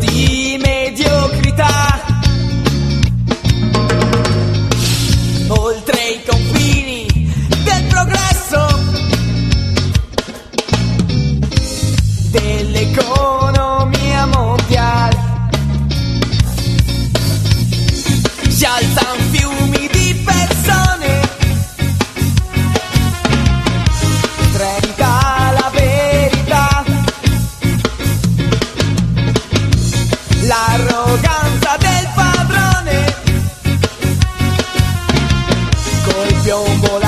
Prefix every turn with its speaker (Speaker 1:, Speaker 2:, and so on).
Speaker 1: 弟妹家。l'arroganza del padrone. Col piombo la